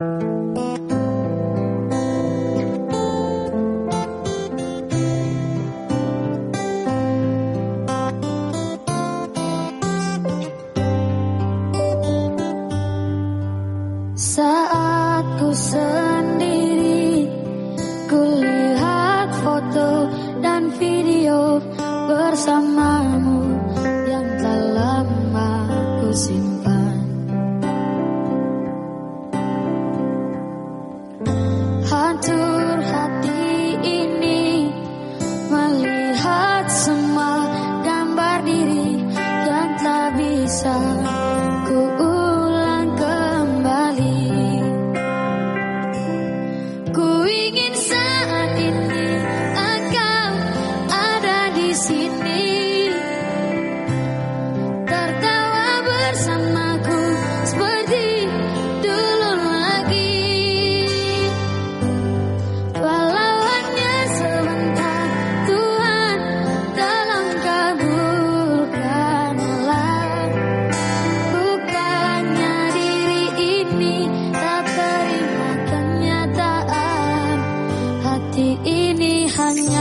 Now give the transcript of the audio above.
Saat ku sendiri Ku lihat foto dan video bersama 사 hanya